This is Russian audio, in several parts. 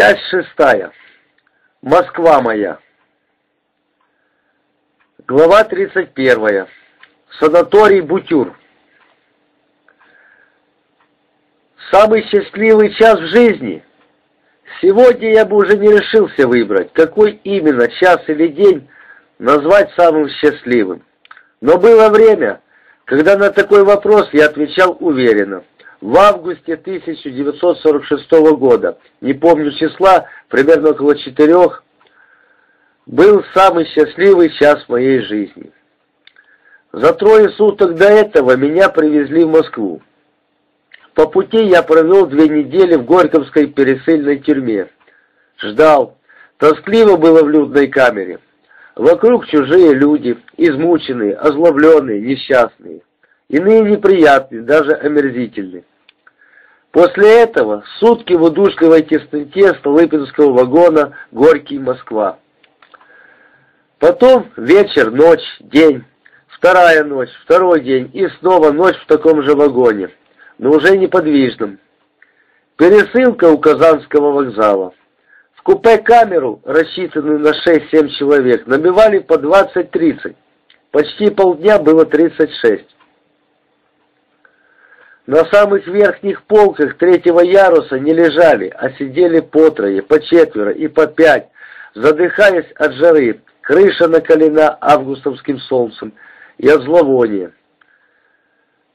Часть шестая. Москва моя. Глава 31. Санаторий Бутюр. Самый счастливый час в жизни. Сегодня я бы уже не решился выбрать, какой именно час или день назвать самым счастливым. Но было время, когда на такой вопрос я отвечал уверенно в августе 1946 года, не помню числа, примерно около четырех, был самый счастливый час моей жизни. За трое суток до этого меня привезли в Москву. По пути я провел две недели в Горьковской пересыльной тюрьме. Ждал. Тоскливо было в людной камере. Вокруг чужие люди, измученные, озлобленные, несчастные. Иные неприятные, даже омерзительные. После этого сутки в удушливой тесноте Столыпинского вагона «Горький, Москва». Потом вечер, ночь, день, вторая ночь, второй день и снова ночь в таком же вагоне, но уже неподвижном. Пересылка у Казанского вокзала. В купе-камеру, рассчитанную на 6-7 человек, набивали по 20-30. Почти полдня было 36. На самых верхних полках третьего яруса не лежали, а сидели по трое, по четверо и по пять, задыхаясь от жары, крыша накалена августовским солнцем и от зловония.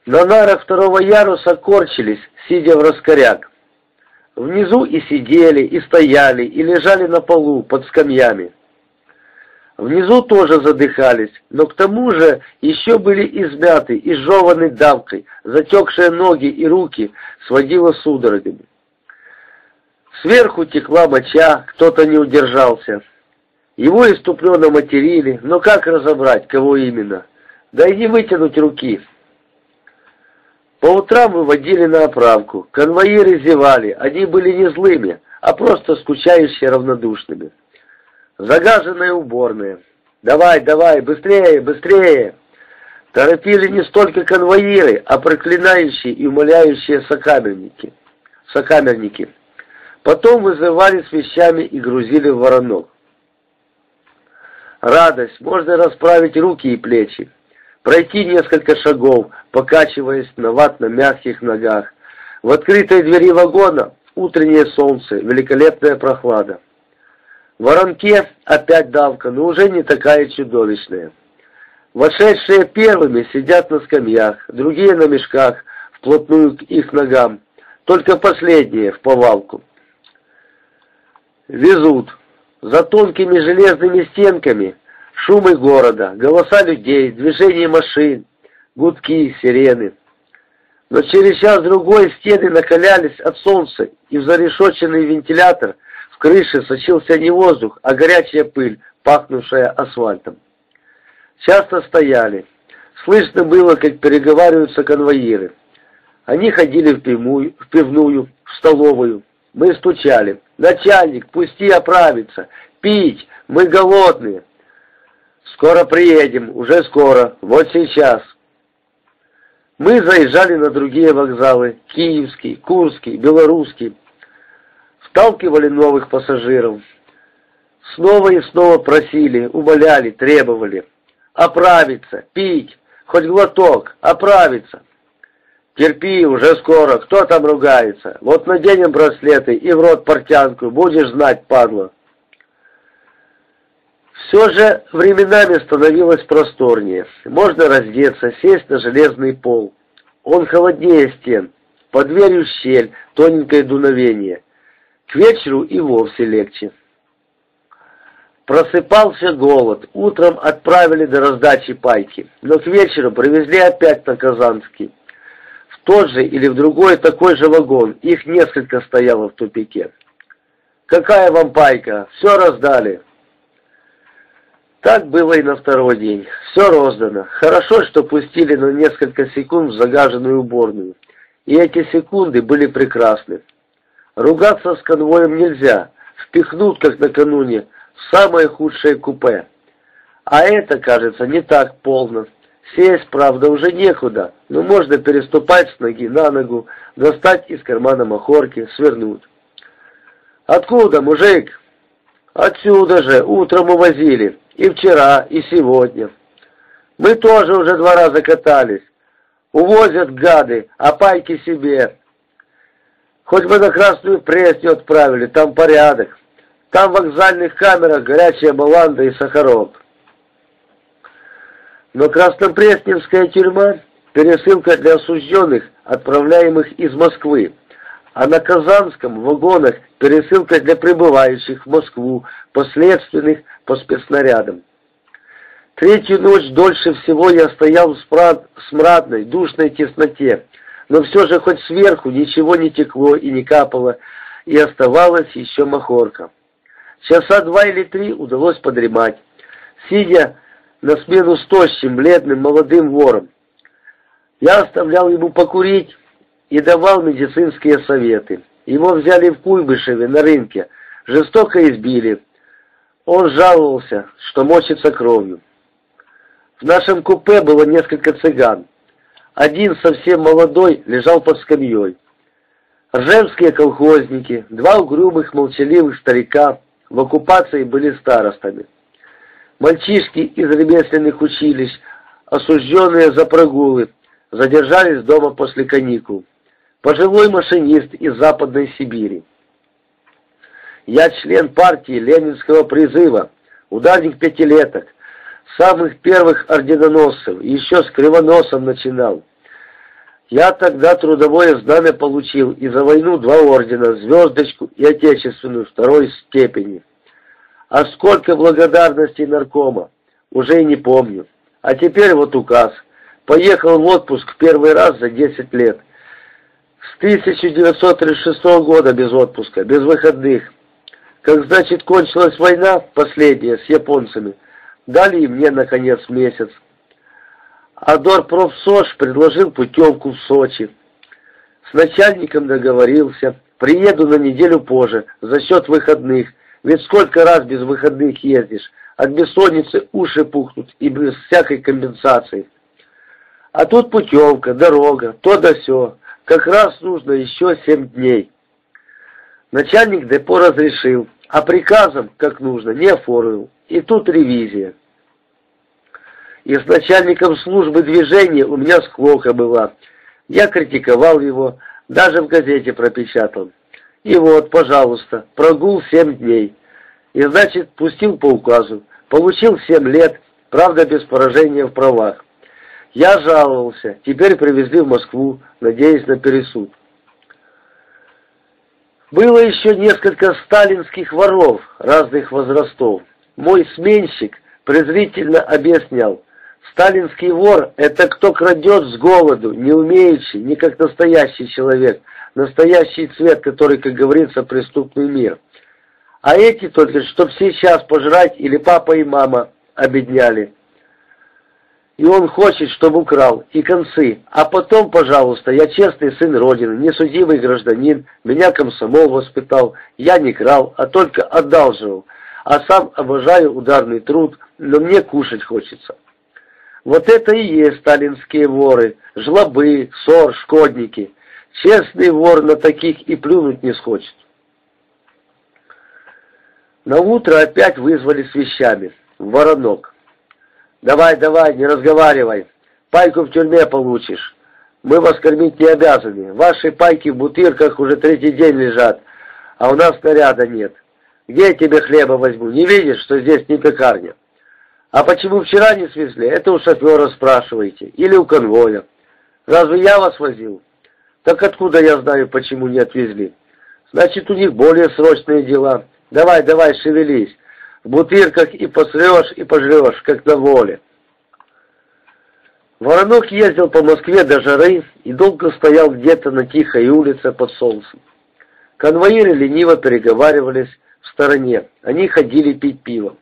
На нарах второго яруса корчились, сидя в раскоряк. Внизу и сидели, и стояли, и лежали на полу под скамьями. Внизу тоже задыхались, но к тому же еще были измяты, изжеваны давкой, затекшие ноги и руки сводило судорогами. Сверху текла моча, кто-то не удержался. Его иступленно материли, но как разобрать, кого именно? Да и не вытянуть руки. По утрам выводили на оправку, конвоиры зевали, они были не злыми, а просто скучающие равнодушными. Загаженная уборная. Давай, давай, быстрее, быстрее. Торопили не столько конвоиры, а проклинающие и умоляющие сокамерники. сокамерники. Потом вызывали с вещами и грузили в воронок. Радость, можно расправить руки и плечи, пройти несколько шагов, покачиваясь на ватно-мягких ногах. В открытой двери вагона утреннее солнце, великолепная прохлада. Воронке опять давка, но уже не такая чудовищная. Вошедшие первыми сидят на скамьях, другие на мешках, вплотную к их ногам, только последние в повалку. Везут. За тонкими железными стенками шумы города, голоса людей, движение машин, гудки, сирены. Но через час-другой стены накалялись от солнца, и в зарешоченный вентилятор в крыше сочился не воздух, а горячая пыль, пахнувшая асфальтом. Часто стояли. Слышно было, как переговариваются конвоиры. Они ходили в пивную, в, пивную, в столовую. Мы стучали. «Начальник, пусти оправиться! Пить! Мы голодные!» «Скоро приедем, уже скоро, вот сейчас!» Мы заезжали на другие вокзалы, Киевский, Курский, Белорусский, сталкивали новых пассажиров. Снова и снова просили, умоляли, требовали. Оправиться, пить, хоть глоток, оправиться. Терпи, уже скоро, кто там ругается? Вот наденем браслеты и в рот портянку, будешь знать, падла. Все же временами становилось просторнее. Можно раздеться, сесть на железный пол. Он холоднее стен. Под дверью щель, тоненькое дуновение. К вечеру и вовсе легче. Просыпался голод. Утром отправили до раздачи пайки, но к вечеру привезли опять на Казанский. В тот же или в другой такой же вагон. Их несколько стояло в тупике. «Какая вам пайка? Все раздали». Так было и на второй день. Все роздано. Хорошо, что пустили на несколько секунд в загаженную уборную. И эти секунды были прекрасны. Ругаться с конвоем нельзя. Впихнут, как накануне, в самое худшее купе. А это, кажется, не так полно. Сесть, правда, уже некуда, но можно переступать с ноги на ногу, достать из кармана махорки, свернуть. «Откуда, мужик?» «Отсюда же, утром увозили, и вчера, и сегодня. Мы тоже уже два раза катались. Увозят гады, а пайки себе. Хоть бы на Красную Пресню отправили, там порядок. Там в вокзальных камерах горячая баланда и сахарок. Но Краснопресненская тюрьма – пересылка для осужденных, отправляемых из Москвы, а на Казанском вагонах пересылка для прибывающих в Москву, последственных по спецснарядам. Третью ночь дольше всего я стоял в смрадной, душной тесноте, но все же хоть сверху ничего не текло и не капало, и оставалась еще махорка. Часа два или три удалось подремать, сидя на смену с тощим, бледным, молодым вором. Я оставлял ему покурить и давал медицинские советы. Его взяли в Куйбышеве на рынке, жестоко избили. Он жаловался, что мочится кровью. В нашем купе было несколько цыган. Один совсем молодой лежал под скамьей. Ржевские колхозники, два угрюмых молчаливых старика в оккупации были старостами. Мальчишки из ремесленных училищ, осужденные за прогулы, задержались дома после каникул. Пожилой машинист из Западной Сибири. Я член партии Ленинского призыва, ударник пятилеток, самых первых орденоносцев, еще с Кривоносом начинал. Я тогда трудовое знамя получил и за войну два ордена, звездочку и отечественную второй степени. А сколько благодарностей наркома, уже и не помню. А теперь вот указ. Поехал в отпуск первый раз за 10 лет. С 1936 года без отпуска, без выходных. Как значит кончилась война, последняя, с японцами, дали и мне, наконец, месяц. А Дорпрофсош предложил путевку в Сочи. С начальником договорился, приеду на неделю позже, за счет выходных, ведь сколько раз без выходных ездишь, от бессонницы уши пухнут и без всякой компенсации. А тут путевка, дорога, то да сё. Как раз нужно еще семь дней. Начальник депо разрешил, а приказом, как нужно, не оформил. И тут ревизия. И с начальником службы движения у меня склока была. Я критиковал его, даже в газете пропечатал. И вот, пожалуйста, прогул семь дней. И значит, пустил по указу. Получил семь лет, правда без поражения в правах. Я жаловался, теперь привезли в Москву, надеясь на пересуд. Было еще несколько сталинских воров разных возрастов. Мой сменщик презрительно объяснял, сталинский вор – это кто крадет с голоду, не умеющий, не как настоящий человек – настоящий цвет, который, как говорится, преступный мир. А эти только, чтоб сейчас пожрать или папа и мама обедняли. И он хочет, чтобы украл, и концы. А потом, пожалуйста, я честный сын Родины, несудимый гражданин, меня комсомол воспитал, я не крал, а только одалживал. А сам обожаю ударный труд, но мне кушать хочется. Вот это и есть сталинские воры, жлобы, ссор, шкодники. Честный вор на таких и плюнуть не схочет. На утро опять вызвали с вещами. Воронок. «Давай, давай, не разговаривай. Пайку в тюрьме получишь. Мы вас кормить не обязаны. Ваши пайки в бутырках уже третий день лежат, а у нас снаряда нет. Где я тебе хлеба возьму? Не видишь, что здесь не пекарня? А почему вчера не свезли? Это у шофера спрашиваете. Или у конвоя. Разве я вас возил? Так откуда я знаю, почему не отвезли? Значит, у них более срочные дела. Давай, давай, шевелись. В бутырках и посрешь, и пожрешь, как на воле. Воронок ездил по Москве до жары и долго стоял где-то на тихой улице под солнцем. Конвоиры лениво переговаривались в стороне. Они ходили пить пиво.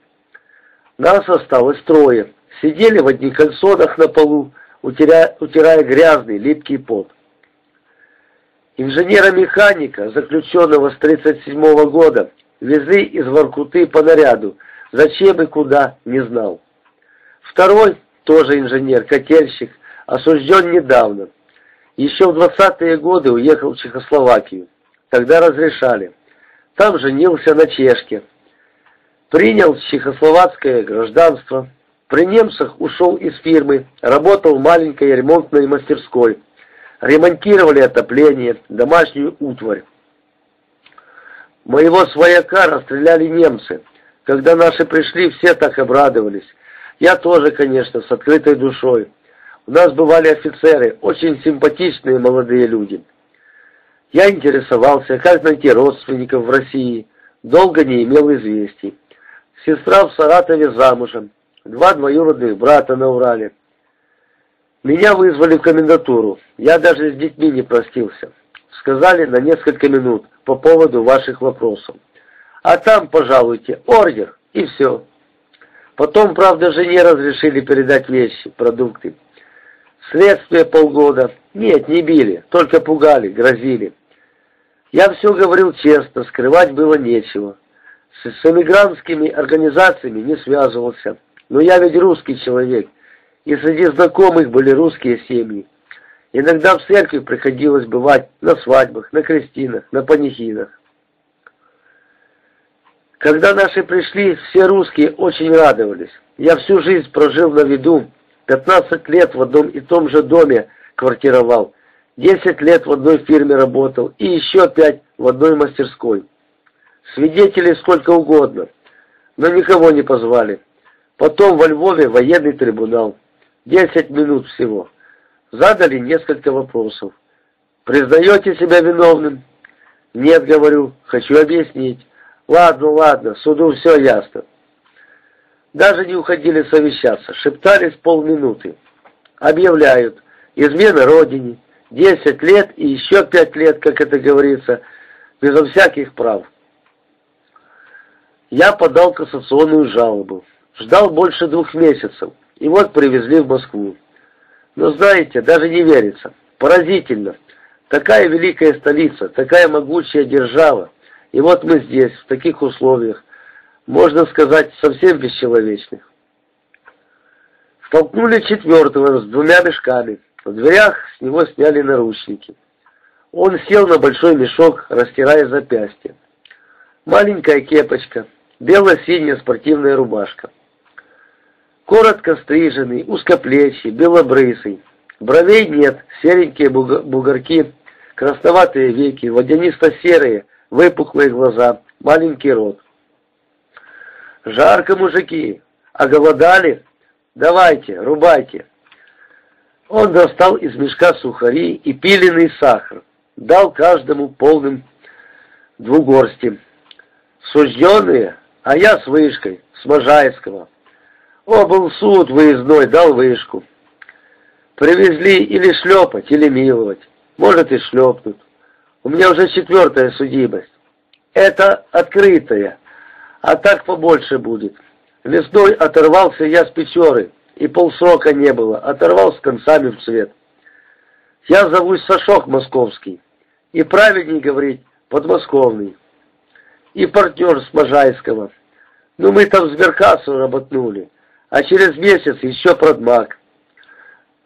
Нас осталось трое. Сидели в одних кальсонах на полу, утирая, утирая грязный, липкий пот. Инженера-механика, заключенного с 37 -го года, везли из Воркуты по наряду, зачем и куда, не знал. Второй, тоже инженер, котельщик, осужден недавно. Еще в 20-е годы уехал в Чехословакию. Тогда разрешали. Там женился на чешке. Принял чехословацкое гражданство. При немцах ушел из фирмы, работал в маленькой ремонтной мастерской. Ремонтировали отопление, домашнюю утварь. Моего свояка расстреляли немцы. Когда наши пришли, все так обрадовались. Я тоже, конечно, с открытой душой. У нас бывали офицеры, очень симпатичные молодые люди. Я интересовался, как найти родственников в России. Долго не имел известий. Сестра в Саратове замужем. Два двоюродных брата на Урале. Меня вызвали в комендатуру. Я даже с детьми не простился. Сказали на несколько минут по поводу ваших вопросов. А там, пожалуйте, ордер, и все. Потом, правда, жене разрешили передать вещи, продукты. Следствие полгода. Нет, не били, только пугали, грозили. Я все говорил честно, скрывать было нечего. С, с эмигрантскими организациями не связывался. Но я ведь русский человек, и среди знакомых были русские семьи. Иногда в церкви приходилось бывать на свадьбах, на крестинах, на панихидах. Когда наши пришли, все русские очень радовались. Я всю жизнь прожил на виду, 15 лет в одном и том же доме квартировал, 10 лет в одной фирме работал и еще 5 в одной мастерской. Свидетелей сколько угодно, но никого не позвали. Потом во Львове военный трибунал. 10 минут всего. Задали несколько вопросов. Признаете себя виновным? Нет, говорю, хочу объяснить. Ладно, ладно, суду все ясно. Даже не уходили совещаться, шептались полминуты. Объявляют, измена родине, 10 лет и еще 5 лет, как это говорится, безо всяких прав. Я подал кассационную жалобу. Ждал больше двух месяцев, и вот привезли в Москву. Но знаете, даже не верится. Поразительно. Такая великая столица, такая могучая держава, и вот мы здесь, в таких условиях, можно сказать, совсем бесчеловечных. Столкнули четвертого с двумя мешками. В дверях с него сняли наручники. Он сел на большой мешок, растирая запястье. Маленькая кепочка, бело-синяя спортивная рубашка. Коротко стриженный, узкоплечий, белобрысый. Бровей нет, серенькие бугорки, красноватые веки, водянисто-серые, выпуклые глаза, маленький рот. «Жарко, мужики! А голодали? Давайте, рубайте!» Он достал из мешка сухари и пиленый сахар, дал каждому полным двугорстим. Сужденные, а я с вышкой, с Можайского. О, был суд выездной, дал вышку. Привезли или шлепать, или миловать. Может и шлепнут. У меня уже четвертая судимость. Это открытая, а так побольше будет. Весной оторвался я с Печоры, и полсрока не было, оторвал с концами в цвет. Я зовусь Сашок Московский, и правильней говорить подмосковный. И партнер с Можайского. Ну мы там сберкассу работнули, а через месяц еще продмаг.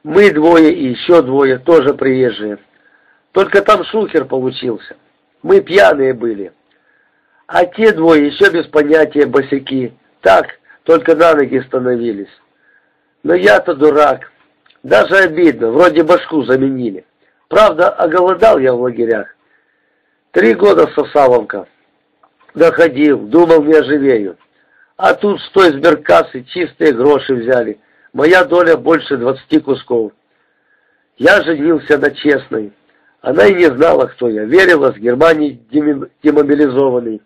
Мы двое и еще двое, тоже приезжие. Только там шухер получился. Мы пьяные были. А те двое еще без понятия босяки. Так, только на ноги становились. Но я-то дурак. Даже обидно, вроде башку заменили. Правда, оголодал я в лагерях. Три года сосаловка. Доходил, думал, не оживею. А тут с той сберкассы чистые гроши взяли. Моя доля больше двадцати кусков. Я женился на честной. Она и не знала, кто я. Верила, с Германии демобилизованный.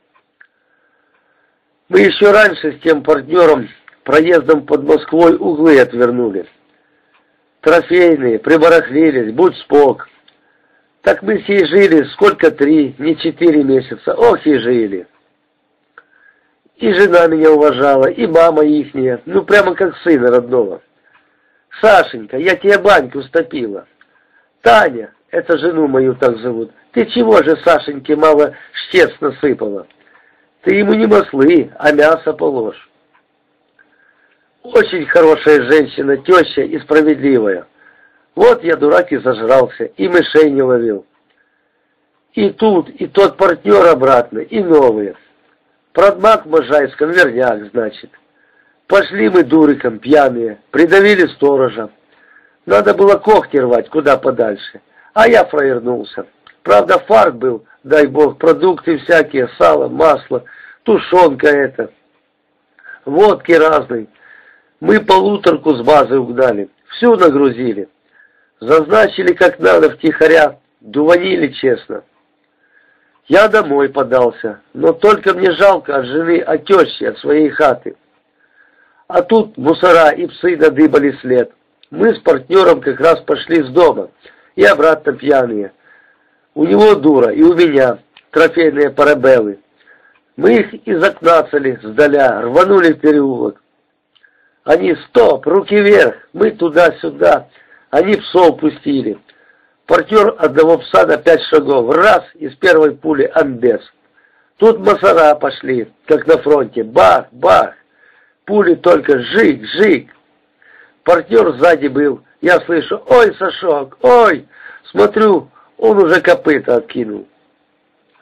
Мы еще раньше с тем партнером проездом под Москвой углы отвернули. Трофейные, прибарахлились, будь спок. Так мы с ней жили сколько три, не четыре месяца. Ох и жили. И жена меня уважала, и мама ихняя, ну прямо как сына родного. Сашенька, я тебе баньку стопила. Таня, это жену мою так зовут. Ты чего же, Сашеньке, мало штец насыпала? Ты ему не маслы, а мясо положь. Очень хорошая женщина, теща и справедливая. Вот я, дурак, и зажрался, и мышей не ловил. И тут, и тот партнер обратно, и новые. Продмаг Можайск, конверняк, значит. Пошли мы дуриком, пьяные, придавили сторожа. Надо было когти рвать куда подальше. А я фраернулся. Правда, фарт был, дай бог, продукты всякие, сало, масло, тушенка это. Водки разные. Мы полуторку с базы угнали, всю нагрузили. Зазначили как надо втихаря, дуванили честно. Я домой подался, но только мне жалко от жены, от тещи, от своей хаты. А тут мусора и псы надыбали след. Мы с партнером как раз пошли с дома, и обратно пьяные. У него дура, и у меня трофейные парабеллы. Мы их из окна цали сдаля, рванули в переулок. Они, стоп, руки вверх, мы туда-сюда. Они псов пустили. Партнер одного пса на пять шагов, раз, из первой пули амбес. Тут мусора пошли, как на фронте, бах, бах. Пули только жик, жик. Партнер сзади был. Я слышу, ой, Сашок, ой. Смотрю, он уже копыта откинул.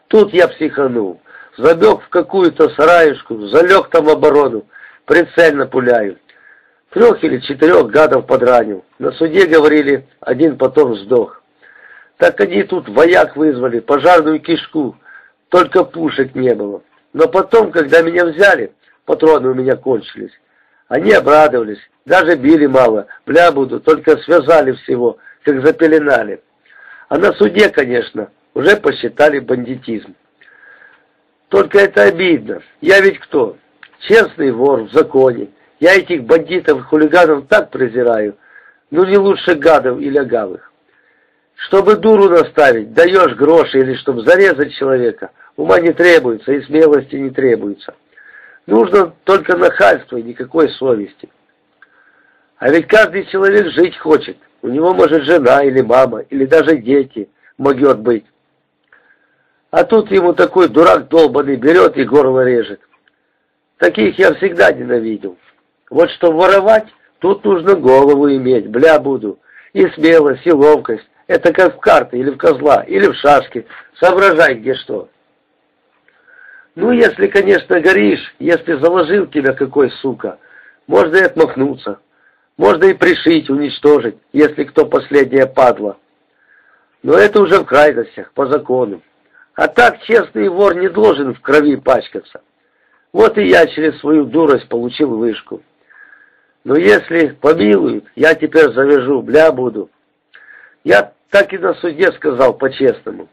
Тут я психанул. Забег в какую-то сараюшку, залег там в оборону. Прицельно пуляю. Трех или четырех гадов подранил. На суде говорили, один потом сдох. Так они тут вояк вызвали, пожарную кишку. Только пушек не было. Но потом, когда меня взяли, патроны у меня кончились. Они обрадовались, даже били мало, бля буду, только связали всего, как запеленали. А на суде, конечно, уже посчитали бандитизм. Только это обидно. Я ведь кто? Честный вор в законе. Я этих бандитов хулиганов так презираю. Ну не лучше гадов и лягавых. Чтобы дуру наставить, даешь гроши или чтобы зарезать человека, ума не требуется и смелости не требуется. Нужно только нахальство и никакой совести. А ведь каждый человек жить хочет. У него может жена или мама, или даже дети могет быть. А тут ему такой дурак долбанный берет и горло режет. Таких я всегда ненавидел. Вот что воровать, тут нужно голову иметь, бля буду. И смелость, и ловкость. Это как в карты, или в козла, или в шашки. Соображай, где что. Ну, если, конечно, горишь, если заложил тебя какой сука, можно и отмахнуться. Можно и пришить, уничтожить, если кто последняя падла. Но это уже в крайностях, по закону. А так честный вор не должен в крови пачкаться. Вот и я через свою дурость получил вышку. Но если помилуют, я теперь завяжу, бля буду. Я так и на суде сказал по-честному.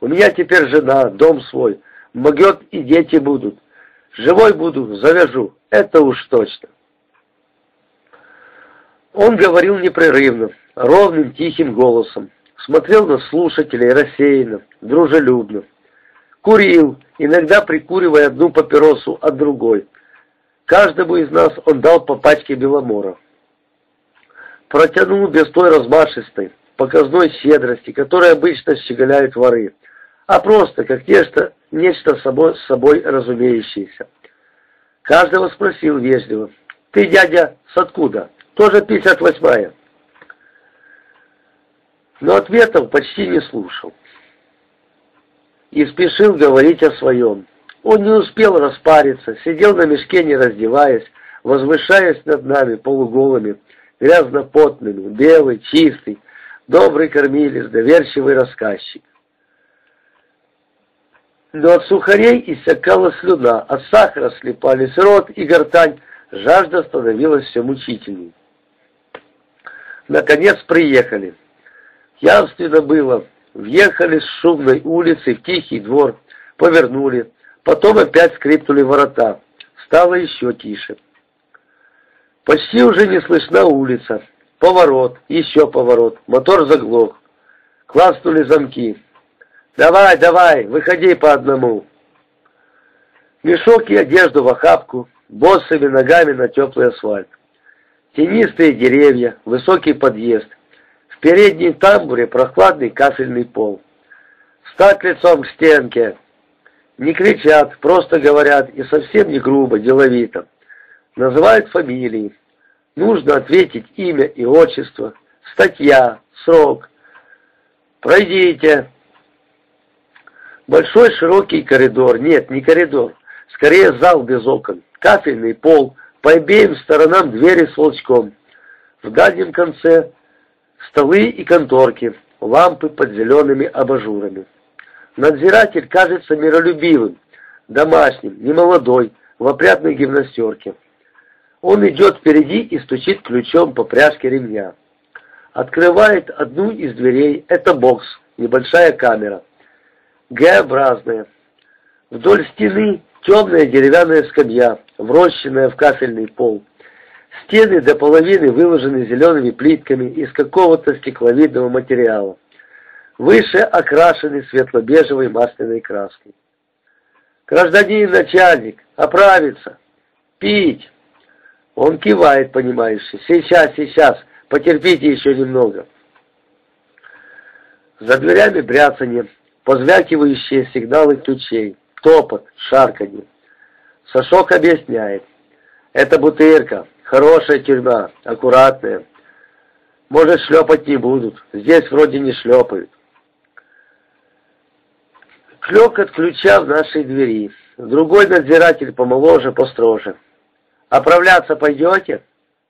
У меня теперь жена, дом свой, могет и дети будут. Живой буду, завяжу, это уж точно. Он говорил непрерывно, ровным тихим голосом, смотрел на слушателей рассеянно, дружелюбно. Курил, иногда прикуривая одну папиросу от другой. Каждому из нас он дал по пачке беломора. Протянул без той размашистой, показной щедрости, которой обычно щеголяют воры, а просто как нечто, нечто собой, собой разумеющееся. Каждого спросил вежливо, «Ты, дядя, с откуда? Тоже 58-я?» Но ответов почти не слушал. И спешил говорить о своем. Он не успел распариться, сидел на мешке, не раздеваясь, возвышаясь над нами полуголыми, грязно-потными, белый, чистый, добрый кормилец, доверчивый рассказчик. Но от сухарей иссякала слюна, от сахара слепались рот и гортань, жажда становилась все мучительней. Наконец приехали. Явственно было. Въехали с шумной улицы в тихий двор, повернули, потом опять скрипнули ворота. Стало еще тише. Почти уже не слышна улица. Поворот, еще поворот, мотор заглох. Класнули замки. «Давай, давай, выходи по одному!» Мешок и одежду в охапку, босыми ногами на теплый асфальт. Тенистые деревья, высокий подъезд. В передней тамбуре прохладный кафельный пол. Стать лицом к стенке. Не кричат, просто говорят, и совсем не грубо, деловито. Называют фамилии. Нужно ответить имя и отчество, статья, срок. Пройдите. Большой широкий коридор, нет, не коридор, скорее зал без окон, кафельный пол, по обеим сторонам двери с волчком. В дальнем конце столы и конторки, лампы под зелеными абажурами. Надзиратель кажется миролюбивым, домашним, немолодой, в опрятной гимнастерке. Он идет впереди и стучит ключом по пряжке ремня. Открывает одну из дверей, это бокс, небольшая камера. Г-образная. Вдоль стены темная деревянная скамья, врощенная в кафельный пол. Стены до половины выложены зелеными плитками из какого-то стекловидного материала. Выше окрашены светло-бежевой масляной краской. Гражданин начальник, оправиться, пить. Он кивает, понимаешь, сейчас, сейчас, потерпите еще немного. За дверями бряцанье, позвякивающие сигналы ключей, топот, шарканье. Сашок объясняет. Это бутырка, хорошая тюрьма, аккуратная. Может, шлепать не будут, здесь вроде не шлепают. Клёк от ключа в нашей двери. Другой надзиратель помоложе, построже. «Оправляться пойдете?»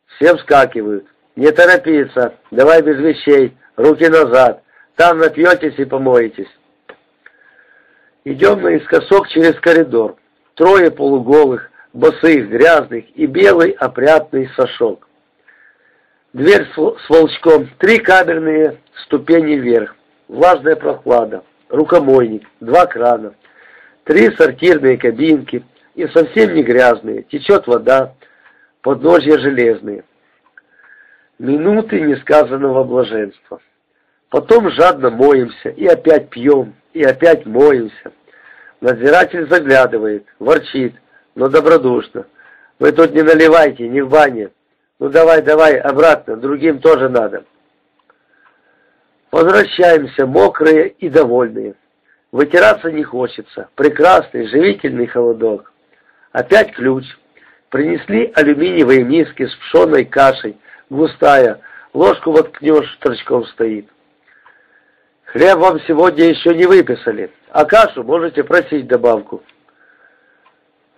Все вскакивают. «Не торопиться, давай без вещей, руки назад, там напьетесь и помоетесь». Идем наискосок через коридор. Трое полуголых, босых, грязных и белый опрятный сашок. Дверь с волчком, три камерные ступени вверх, влажная прохлада, рукомойник, два крана, три сортирные кабинки и совсем не грязные, течет вода, подножья железные. Минуты несказанного блаженства. Потом жадно моемся и опять пьем, и опять моемся. Надзиратель заглядывает, ворчит, но добродушно. Вы тут не наливайте, не в бане. Ну давай, давай, обратно, другим тоже надо. Возвращаемся, мокрые и довольные. Вытираться не хочется. Прекрасный, живительный холодок. Опять ключ. Принесли алюминиевые миски с пшеной кашей, густая. Ложку воткнешь, торчком стоит. Хлеб вам сегодня еще не выписали, а кашу можете просить добавку.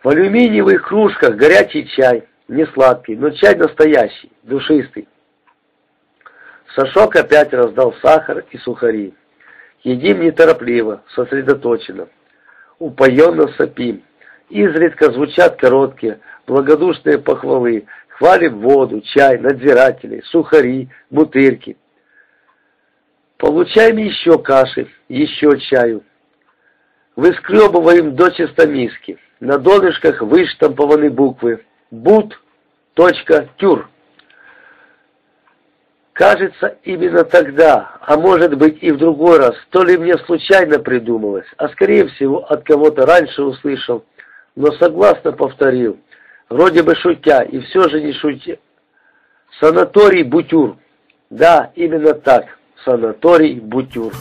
В алюминиевых кружках горячий чай, не сладкий, но чай настоящий, душистый. Сашок опять раздал сахар и сухари. Едим неторопливо, сосредоточенно. Упоенно сопим. Изредка звучат короткие, благодушные похвалы. Хвалим воду, чай, надзирателей, сухари, бутырки. Получаем еще каши, еще чаю. Выскребываем до чистомиски. На донышках выштампованы буквы «Бут», «Точка», «Тюр». Кажется, именно тогда, а может быть и в другой раз, то ли мне случайно придумалось, а скорее всего от кого-то раньше услышал, но согласно повторил, вроде бы шутя и все же не шутя. Санаторий Бутюр. Да, именно так, санаторий Бутюр.